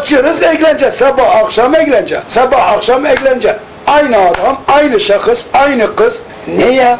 Açıyoruz eğlence. Sabah akşam eğlence. Sabah akşam eğlence. Aynı adam, aynı şahıs, aynı kız. Ne ya?